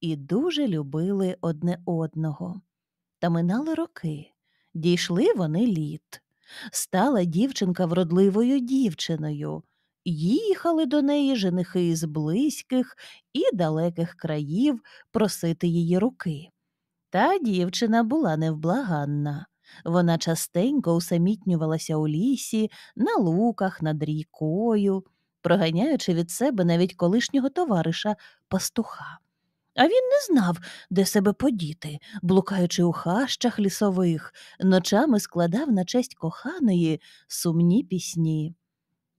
і дуже любили одне одного. Та минали роки. Дійшли вони літ. Стала дівчинка вродливою дівчиною. Їхали до неї женихи із близьких і далеких країв просити її руки. Та дівчина була невблаганна. Вона частенько усамітнювалася у лісі, на луках, над рікою, проганяючи від себе навіть колишнього товариша пастуха. А він не знав, де себе подіти, блукаючи у хащах лісових, ночами складав на честь коханої сумні пісні.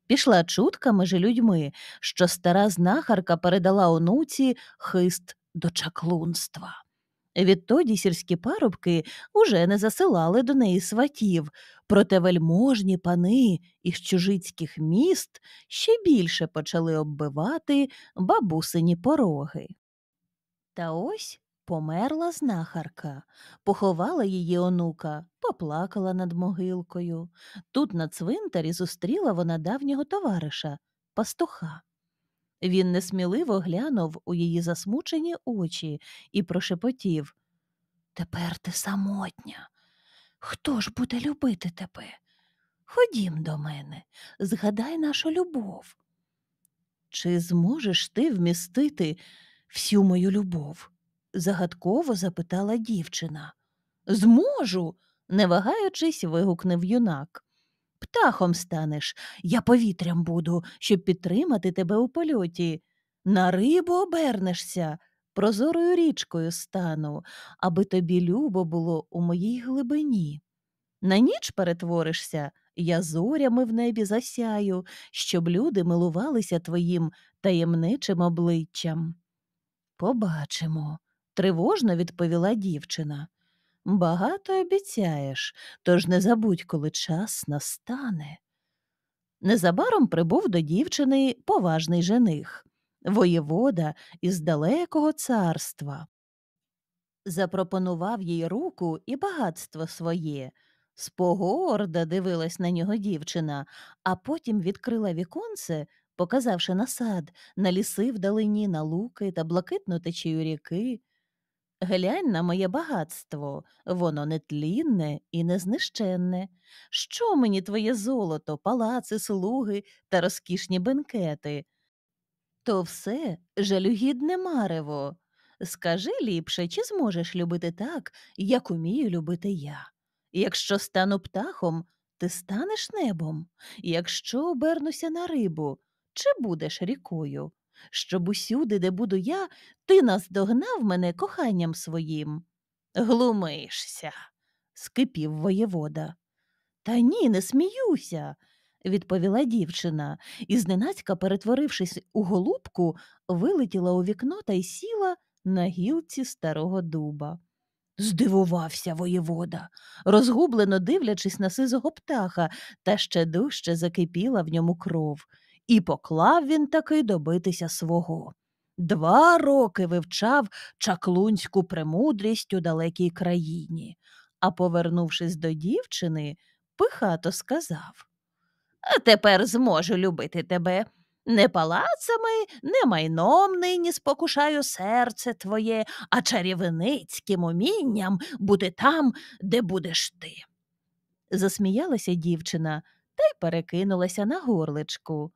Пішла чутка між людьми, що стара знахарка передала онуці хист до чаклунства. Відтоді сільські парубки уже не засилали до неї сватів, проте вельможні пани із чужицьких міст ще більше почали оббивати бабусині пороги. Та ось померла знахарка, поховала її онука, поплакала над могилкою. Тут на цвинтарі зустріла вона давнього товариша, пастуха. Він несміливо глянув у її засмучені очі і прошепотів Тепер ти самотня. Хто ж буде любити тебе? Ходім до мене, згадай нашу любов. Чи зможеш ти вмістити всю мою любов? загадково запитала дівчина. Зможу, не вагаючись, вигукнув юнак. Птахом станеш, я повітрям буду, щоб підтримати тебе у польоті. На рибу обернешся, прозорою річкою стану, аби тобі любо було у моїй глибині. На ніч перетворишся, я зорями в небі засяю, щоб люди милувалися твоїм таємничим обличчям. Побачимо, тривожно відповіла дівчина. Багато обіцяєш, тож не забудь, коли час настане. Незабаром прибув до дівчини поважний жених, воєвода із далекого царства. Запропонував їй руку і багатство своє. Спогорда дивилась на нього дівчина, а потім відкрила віконце, показавши на сад, на ліси вдалині, на луки та блакитну течію ріки. Глянь на моє багатство, воно нетлінне і незнищенне. Що мені твоє золото, палаци, слуги та розкішні бенкети? То все жалюгідне марево. Скажи ліпше, чи зможеш любити так, як умію любити я? Якщо стану птахом, ти станеш небом, якщо обернуся на рибу, чи будеш рікою? Щоб усюди, де буду я, ти наздогнав мене коханням своїм. Глумишся, скипів воєвода. Та ні, не сміюся, відповіла дівчина, і зненацька, перетворившись у голубку, вилетіла у вікно та й сіла на гілці старого дуба. Здивувався воєвода, розгублено дивлячись на сизого птаха, та ще дужче закипіла в ньому кров, і поклав він таки добитися свого. Два роки вивчав чаклунську премудрість у далекій країні, а, повернувшись до дівчини, пихато сказав А тепер зможу любити тебе. Не палацами, не майном нині спокушаю серце твоє, а чарівницьким умінням бути там, де будеш ти. Засміялася дівчина та й перекинулася на горличку.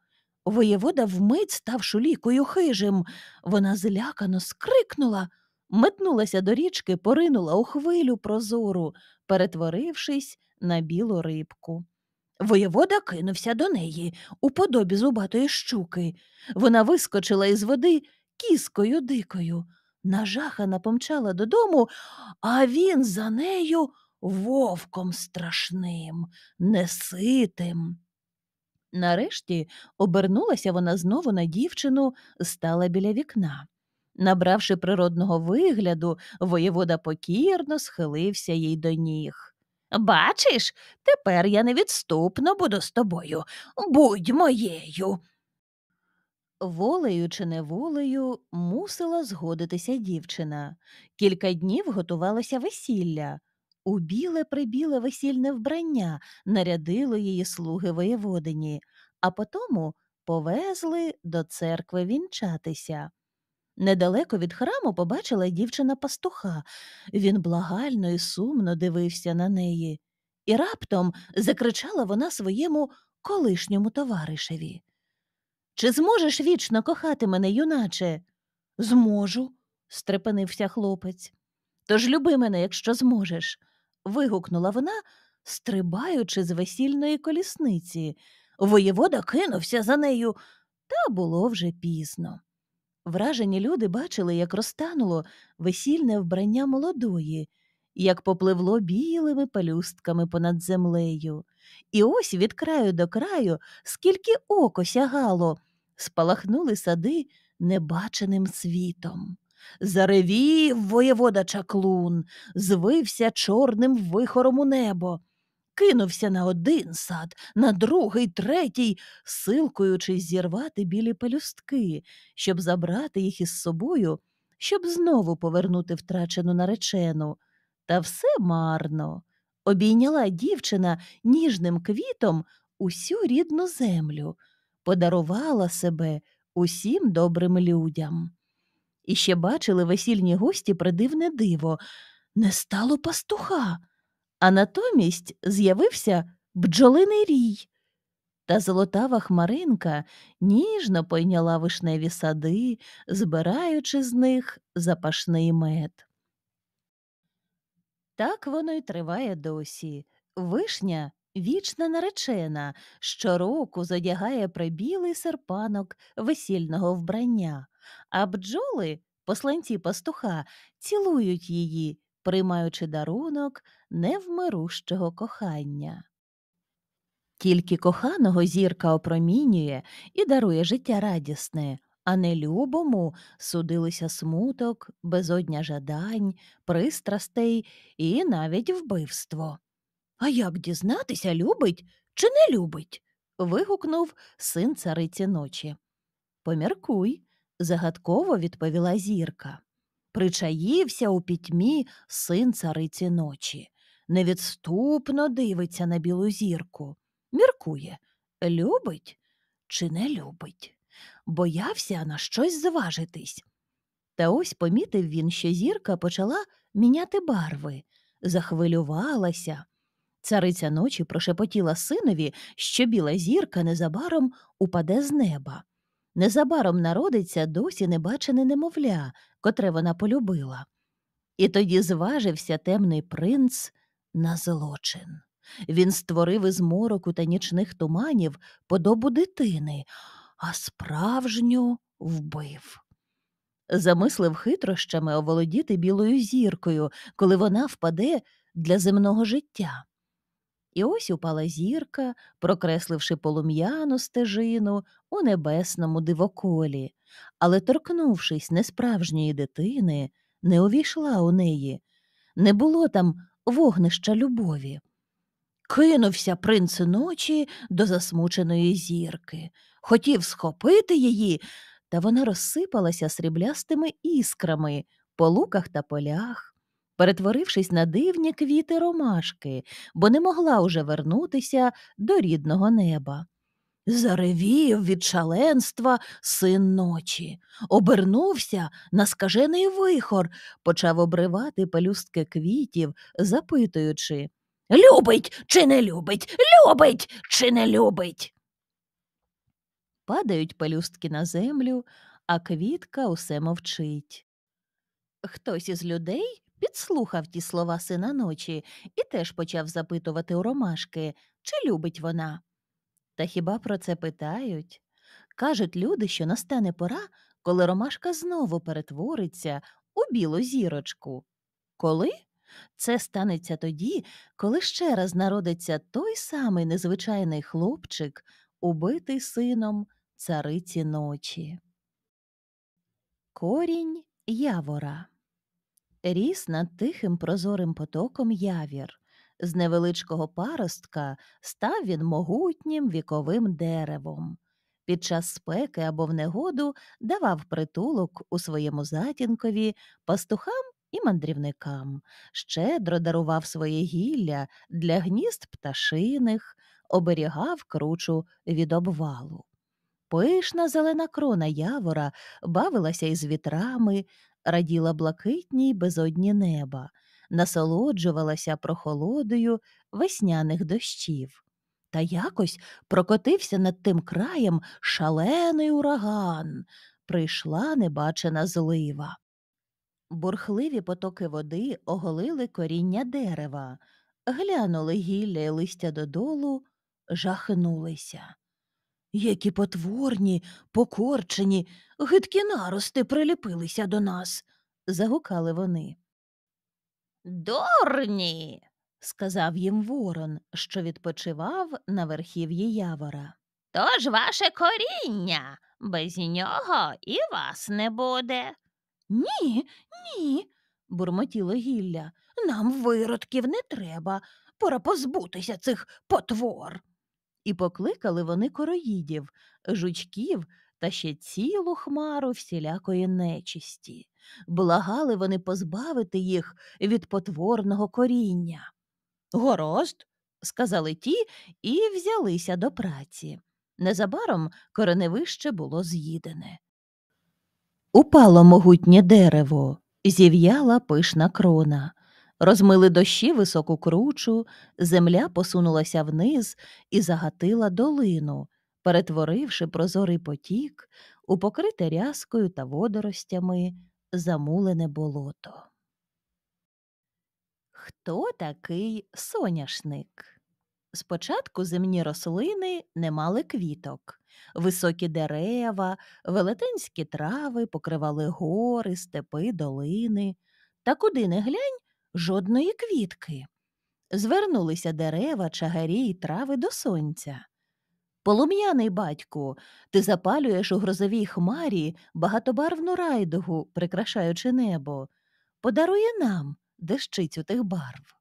Воєвода вмить став шулікою хижим. Вона злякано скрикнула, метнулася до річки, поринула у хвилю прозору, перетворившись на білу рибку. Воєвода кинувся до неї у подобі зубатої щуки. Вона вискочила із води кіскою дикою. Нажахана помчала додому, а він за нею вовком страшним, неситим. Нарешті обернулася вона знову на дівчину, стала біля вікна. Набравши природного вигляду, воєвода покірно схилився їй до ніг. Бачиш, тепер я невідступно буду з тобою. Будь моєю. Волею чи неволею мусила згодитися дівчина. Кілька днів готувалося весілля. У біле прибіле весільне вбрання нарядили її слуги воєводині, а потому повезли до церкви вінчатися. Недалеко від храму побачила дівчина пастуха. Він благально і сумно дивився на неї. І раптом закричала вона своєму колишньому товаришеві. Чи зможеш вічно кохати мене, юначе? Зможу, стрепенився хлопець. Тож люби мене, якщо зможеш. Вигукнула вона, стрибаючи з весільної колісниці. Воєвода кинувся за нею, та було вже пізно. Вражені люди бачили, як розтануло весільне вбрання молодої, як попливло білими пелюстками понад землею. І ось від краю до краю, скільки око сягало, спалахнули сади небаченим світом. Заревів воєвода чаклун, звився чорним вихором у небо, кинувся на один сад, на другий, третій, силкуючись зірвати білі пелюстки, щоб забрати їх із собою, щоб знову повернути втрачену наречену. Та все марно. Обійняла дівчина ніжним квітом усю рідну землю, подарувала себе усім добрим людям. І ще бачили весільні гості придивне диво не стало пастуха, а натомість з'явився бджолиний рій. Та золотава хмаринка ніжно пойняла вишневі сади, збираючи з них запашний мед. Так воно й триває досі. Вишня вічна наречена, щороку зодягає прибілий серпанок весільного вбрання, а бджоли, посланці пастуха, цілують її, приймаючи дарунок невмирущого кохання. Тільки коханого зірка опромінює і дарує життя радісне, а не любому судилися смуток, безодня жадань, пристрастей і навіть вбивство. А як дізнатися, любить чи не любить? вигукнув син цариці ночі. Поміркуй, загадково відповіла зірка. Причаївся у пітьмі син цариці ночі, невідступно дивиться на білу зірку, міркує, любить чи не любить, боявся на щось зважитись. Та ось помітив він, що зірка почала міняти барви, захвилювалася. Цариця ночі прошепотіла синові, що біла зірка незабаром упаде з неба. Незабаром народиться досі небачене немовля, котре вона полюбила. І тоді зважився темний принц на злочин. Він створив із мороку та нічних туманів подобу дитини, а справжню вбив. Замислив хитрощами оволодіти білою зіркою, коли вона впаде для земного життя. І ось упала зірка, прокресливши полум'яну стежину у небесному дивоколі, але, торкнувшись несправжньої дитини, не увійшла у неї, не було там вогнища любові. Кинувся принц ночі до засмученої зірки, хотів схопити її, та вона розсипалася сріблястими іскрами по луках та полях перетворившись на дивні квіти ромашки, бо не могла уже вернутися до рідного неба. Заревів від шаленства син ночі, обернувся на скажений вихор, почав обривати пелюстки квітів, запитуючи Любить чи не любить, любить чи не любить. Падають пелюстки на землю, а квітка усе мовчить. Хтось із людей підслухав ті слова сина ночі і теж почав запитувати у ромашки, чи любить вона. Та хіба про це питають? Кажуть люди, що настане пора, коли ромашка знову перетвориться у білу зірочку. Коли? Це станеться тоді, коли ще раз народиться той самий незвичайний хлопчик, убитий сином цариці ночі. Корінь явора Ріс над тихим прозорим потоком явір. З невеличкого паростка став він могутнім віковим деревом. Під час спеки або в негоду давав притулок у своєму затінкові пастухам і мандрівникам, щедро дарував своє гілля для гнізд пташиних, оберігав кручу від обвалу. Пишна зелена крона явора бавилася із вітрами, раділа блакитній безодні неба, насолоджувалася прохолодою весняних дощів. Та якось прокотився над тим краєм шалений ураган, прийшла небачена злива. Бурхливі потоки води оголили коріння дерева, глянули гілля й листя додолу, жахнулися. Які потворні, покорчені, гидкі нарости приліпилися до нас, загукали вони. Дурні, сказав їм ворон, що відпочивав на верхів'ї явора. Тож ваше коріння, без нього і вас не буде. Ні, ні, бурмотіло гілля. Нам виродків не треба. Пора позбутися цих потвор. І покликали вони короїдів, жучків та ще цілу хмару всілякої нечисті. Благали вони позбавити їх від потворного коріння. Горост, сказали ті і взялися до праці. Незабаром кореневище було з'їдене. Упало могутнє дерево, зів'яла пишна крона. Розмили дощі високу кручу, земля посунулася вниз і загатила долину, перетворивши прозорий потік у покрите рязкою та водоростями замулене болото. Хто такий соняшник? Спочатку земні рослини не мали квіток. Високі дерева, велетенські трави покривали гори, степи, долини. Та куди не глянь, жодної квітки. Звернулися дерева, чагарі й трави до сонця. Полум'яний батьку, ти запалюєш у грозовій хмарі багатобарвну райдугу, прикрашаючи небо. Подарує нам дещицю тих барв.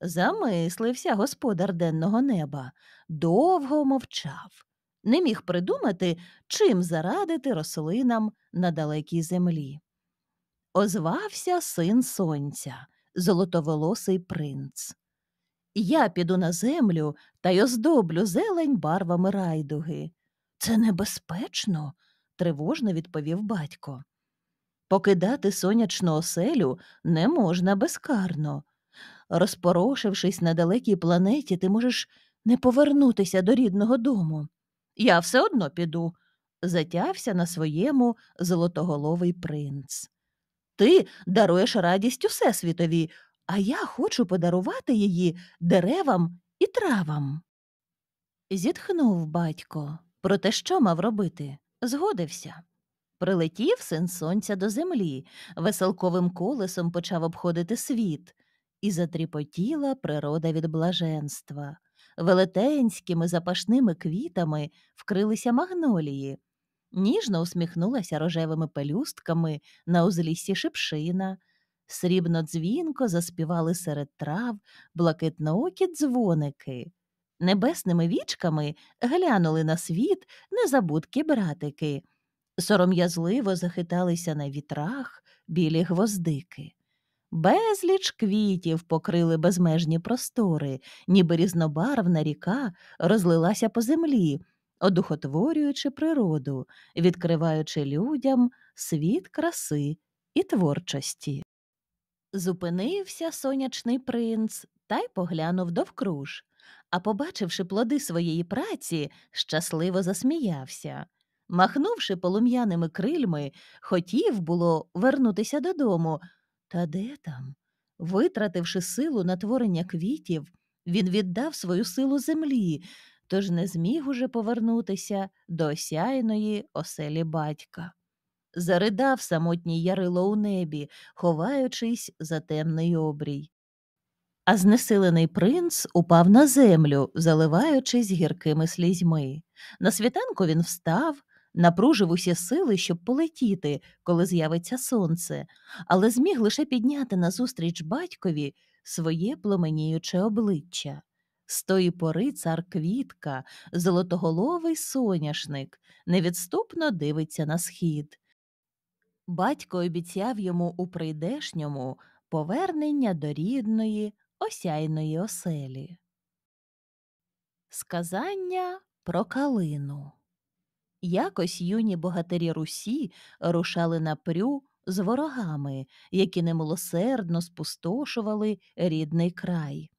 Замислився господар денного неба, довго мовчав, не міг придумати, чим зарадити рослинам на далекій землі. Озвався син сонця, золотоволосий принц. Я піду на землю та й оздоблю зелень барвами райдуги. Це небезпечно, тривожно відповів батько. Покидати сонячну оселю не можна безкарно. Розпорошившись на далекій планеті, ти можеш не повернутися до рідного дому. Я все одно піду, затявся на своєму золотоголовий принц. Ти даруєш радість усесвітові, а я хочу подарувати її деревам і травам. Зітхнув батько. Проте що мав робити? Згодився. Прилетів син сонця до землі, веселковим колесом почав обходити світ, і затріпотіла природа від блаженства. Велетенськими запашними квітами вкрилися магнолії. Ніжно усміхнулася рожевими пелюстками на узліссі шипшина, срібно дзвінко заспівали серед трав блакитноокі дзвоники. Небесними вічками глянули на світ незабудки братики, сором'язливо захиталися на вітрах білі гвоздики. Безліч квітів покрили безмежні простори, ніби різнобарвна ріка розлилася по землі, одухотворюючи природу, відкриваючи людям світ краси і творчості. Зупинився сонячний принц та й поглянув довкруж, а, побачивши плоди своєї праці, щасливо засміявся. Махнувши полум'яними крильми, хотів було вернутися додому. Та де там? Витративши силу на творення квітів, він віддав свою силу землі, тож не зміг уже повернутися до осяйної оселі батька. Заридав самотній ярило у небі, ховаючись за темний обрій. А знесилений принц упав на землю, заливаючись гіркими слізьми. На світанку він встав, напружив усі сили, щоб полетіти, коли з'явиться сонце, але зміг лише підняти назустріч батькові своє пломеніюче обличчя. З тої пори цар квітка, золотоголовий соняшник, невідступно дивиться на схід. Батько обіцяв йому у прийдешньому повернення до рідної, осяйної оселі. Сказання про калину Якось юні богатирі Русі рушали на прю з ворогами, які немилосердно спустошували рідний край.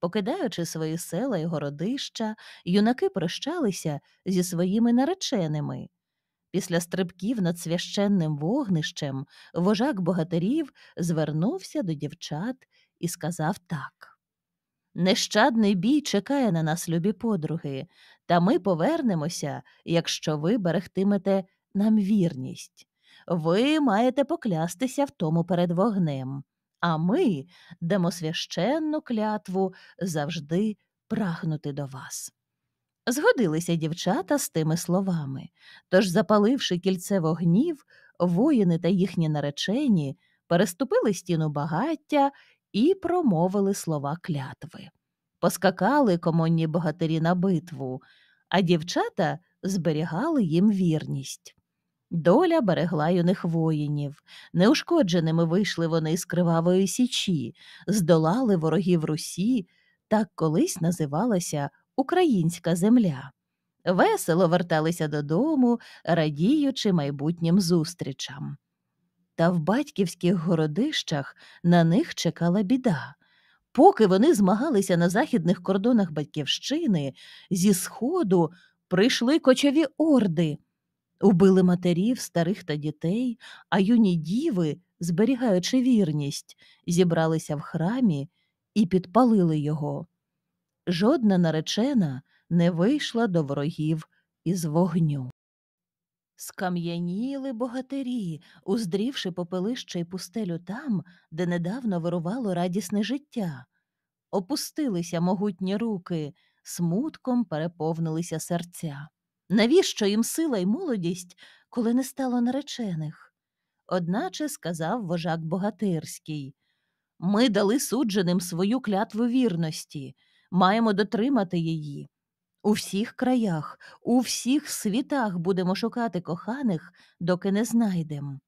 Покидаючи свої села й городища, юнаки прощалися зі своїми нареченими. Після стрибків над священним вогнищем вожак богатирів звернувся до дівчат і сказав так. Нещадний бій чекає на нас, любі подруги, та ми повернемося, якщо ви берегтимете нам вірність. Ви маєте поклястися в тому перед вогнем, а ми дамо священну клятву завжди прагнути до вас. Згодилися дівчата з тими словами, тож, запаливши кільце вогнів, воїни та їхні наречені переступили стіну багаття і промовили слова клятви. Поскакали комонні богатирі на битву, а дівчата зберігали їм вірність. Доля берегла юних воїнів. Неушкодженими вийшли вони з кривавої січі, здолали ворогів Русі, так колись називалася Українська земля. Весело верталися додому, радіючи майбутнім зустрічам. Та в батьківських городищах на них чекала біда. Поки вони змагалися на західних кордонах батьківщини, зі сходу прийшли кочові орди, убили матерів, старих та дітей, а юні діви, зберігаючи вірність, зібралися в храмі і підпалили його. Жодна наречена не вийшла до ворогів із вогню. Скам'яніли богатирі, уздрівши попелище й пустелю там, де недавно вирувало радісне життя. Опустилися могутні руки, смутком переповнилися серця. Навіщо їм сила й молодість, коли не стало наречених? Одначе сказав вожак богатирський Ми дали судженим свою клятву вірності, маємо дотримати її. У всіх краях, у всіх світах будемо шукати коханих, доки не знайдем.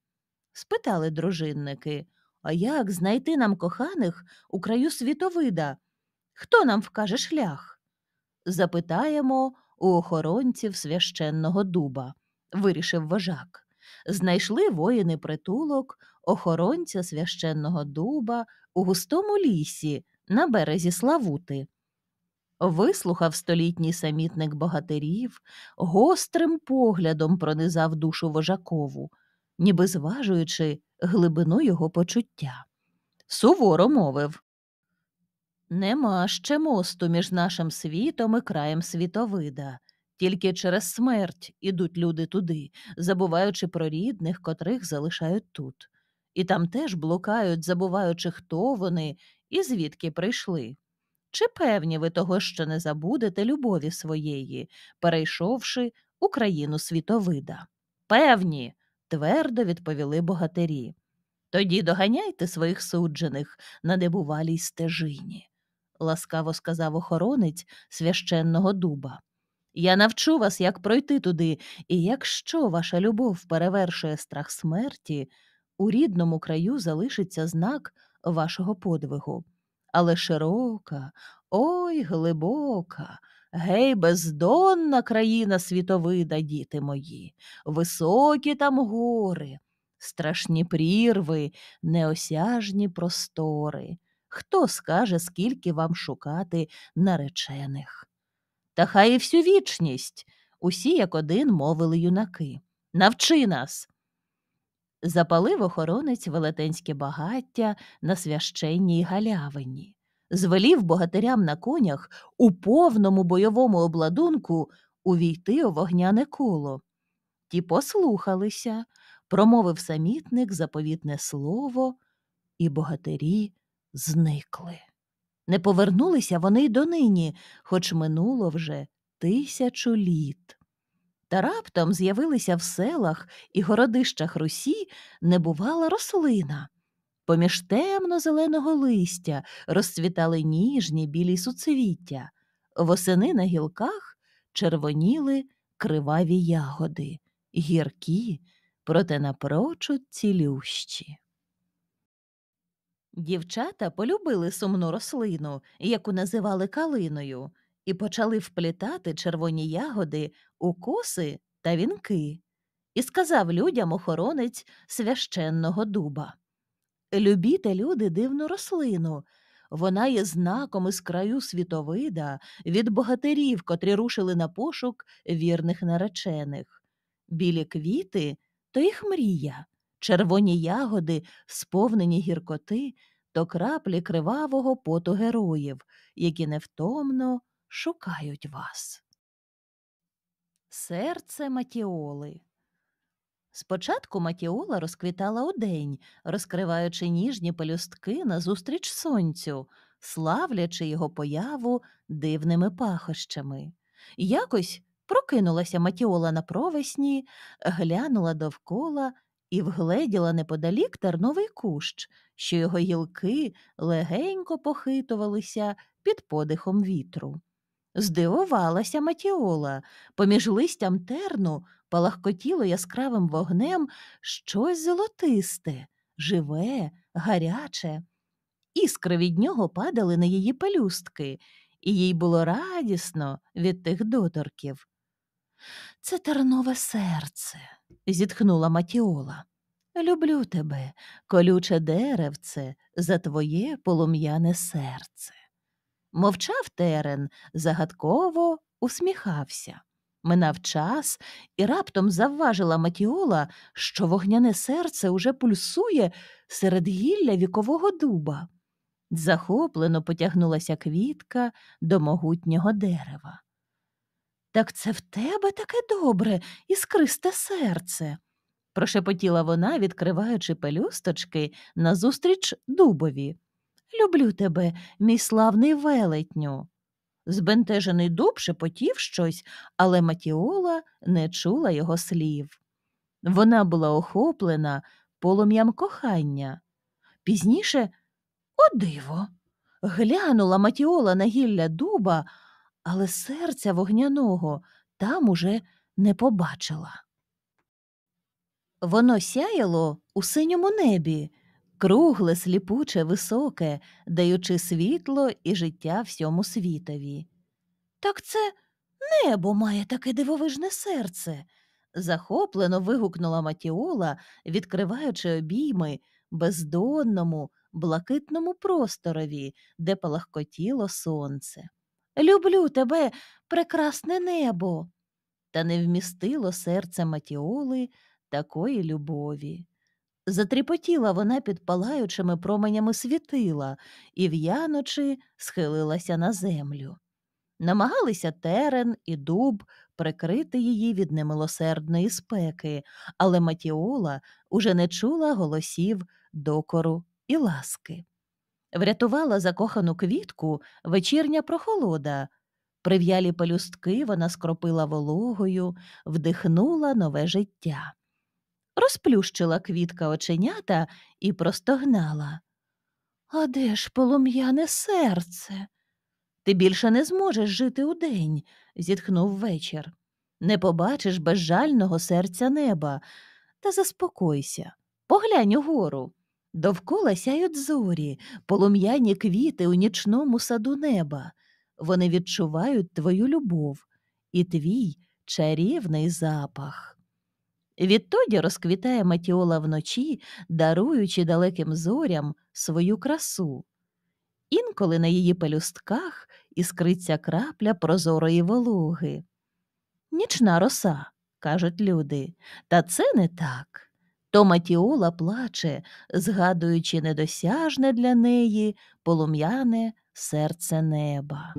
Спитали дружинники, а як знайти нам коханих у краю світовида? Хто нам вкаже шлях? Запитаємо у охоронців священного дуба, вирішив вожак. Знайшли воїни притулок, охоронця священного дуба у густому лісі на березі Славути. Вислухав столітній самітник богатирів, гострим поглядом пронизав душу вожакову, ніби зважуючи глибину його почуття. Суворо мовив Нема ще мосту між нашим світом і краєм світовида. Тільки через смерть ідуть люди туди, забуваючи про рідних, котрих залишають тут. І там теж блукають, забуваючи, хто вони і звідки прийшли. Чи певні ви того, що не забудете любові своєї, перейшовши Україну світовида? Певні, твердо відповіли богатирі. Тоді доганяйте своїх суджених на небувалій стежині, ласкаво сказав охоронець священного дуба. Я навчу вас, як пройти туди, і якщо ваша любов перевершує страх смерті, у рідному краю залишиться знак вашого подвигу але широка, ой глибока, гей, бездонна країна світовида, діти мої, високі там гори, страшні прірви, неосяжні простори. Хто скаже, скільки вам шукати наречених? Та хай і всю вічність, усі як один мовили юнаки. Навчи нас. Запалив охоронець велетенське багаття на священній галявині, звелів богатирям на конях у повному бойовому обладунку увійти у вогняне коло. Ті послухалися, промовив самітник заповітне слово, і богатирі зникли. Не повернулися вони й донині, хоч минуло вже тисячу літ. Та раптом з'явилися в селах і городищах Русі небувала рослина. Поміж темно-зеленого листя розцвітали ніжні білі суцвіття, восени на гілках червоніли криваві ягоди, гіркі, проте напрочуд цілющі. Дівчата полюбили сумну рослину, яку називали калиною і почали вплітати червоні ягоди у коси та вінки, і сказав людям охоронець священного дуба. Любіте люди дивну рослину. Вона є знаком із краю світовида від богатирів, котрі рушили на пошук вірних наречених. Білі квіти то їх мрія, червоні ягоди, сповнені гіркоти, то краплі кривавого поту героїв, які невтомно шукають вас. Серце Матіоли Спочатку Матіола розквітала удень, розкриваючи ніжні пелюстки назустріч сонцю, славлячи його появу дивними пахощами. Якось прокинулася Матіола на провесні, глянула довкола і вгледіла неподалік терновий кущ, що його гілки легенько похитувалися під подихом вітру. Здивувалася Матіола. Поміж листям терну палахкотіло яскравим вогнем щось золотисте, живе, гаряче. Іскри від нього падали на її пелюстки, і їй було радісно від тих доторків. Це тернове серце, зітхнула Матіола. Люблю тебе, колюче деревце, за твоє полум'яне серце. Мовчав терен, загадково усміхався. Минав час, і раптом завважила Матіола, що вогняне серце уже пульсує серед гілля вікового дуба. Захоплено потягнулася квітка до могутнього дерева. Так це в тебе таке добре, іскристе серце, прошепотіла вона, відкриваючи пелюсточки назустріч дубові. Люблю тебе, мій славний велетню. Збентежений дуб шепотів щось, але Матіола не чула його слів. Вона була охоплена полум'ям кохання. Пізніше, о диво, глянула Матіола на гілля дуба, але серця вогняного там уже не побачила. Воно сяяло у синьому небі, кругле, сліпуче, високе, даючи світло і життя всьому світові. Так це небо має таке дивовижне серце. захоплено вигукнула Матіола, відкриваючи обійми бездонному, блакитному просторові, де палахкотіло сонце. Люблю тебе, прекрасне небо. Та не вмістило серце Матіоли такої любові. Затріпотіла вона під палаючими променями світила і в'яночи схилилася на землю. Намагалися терен і дуб прикрити її від немилосердної спеки, але Матіола уже не чула голосів докору і ласки. Врятувала закохану квітку вечірня прохолода. Прив'ялі пелюстки вона скропила вологою, вдихнула нове життя розплющила квітка оченята і простогнала. А де ж полум'яне серце? Ти більше не зможеш жити удень, зітхнув вечір. Не побачиш безжального серця неба. Та заспокойся, поглянь угору. Довкола сяють зорі, полум'яні квіти у нічному саду неба. Вони відчувають твою любов і твій чарівний запах. Відтоді розквітає Матіола вночі, даруючи далеким зорям свою красу. Інколи на її пелюстках іскриться крапля прозорої вологи. Нічна роса, кажуть люди, та це не так то Матіола плаче, згадуючи недосяжне для неї полум'яне серце неба.